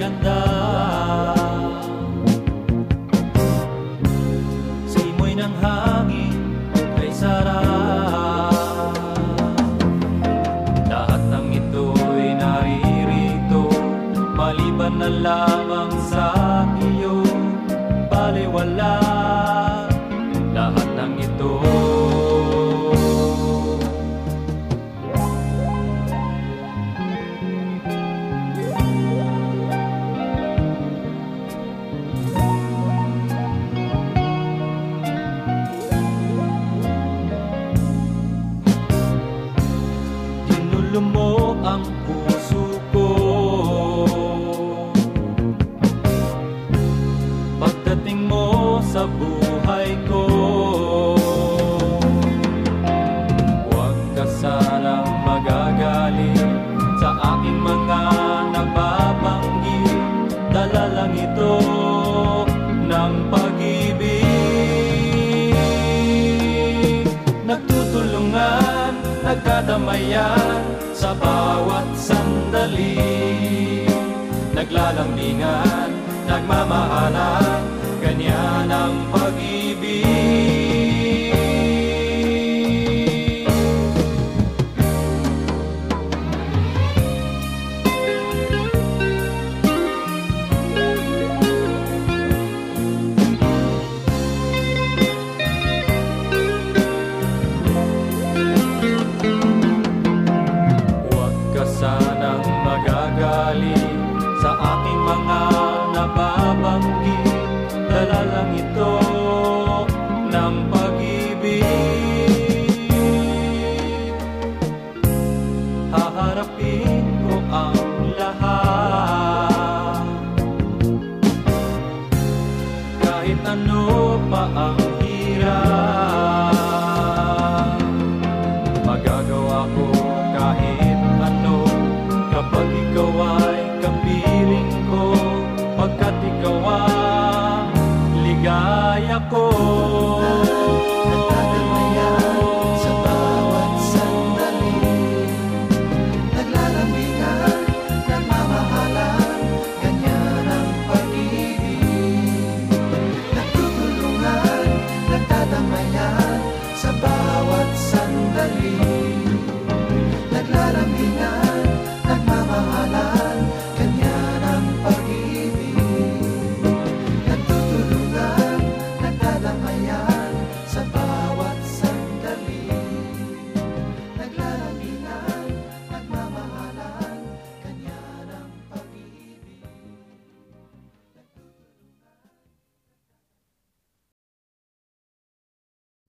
ganda Simoy ng hangin kay sarap Lahat ng ito'y naririto Maliban na lamang sa iyo. Baliwala magagaling Sa aking mga nababanggit Dala lang ito ng pag-ibig. Nagtutulungan, nagkadamayan Sa bawat sandali. Naglalambingan, nagmamahalan Ganyan ang pag-ibig aking mga nababanggit Dala lang ito ng pag-ibig ligaya ko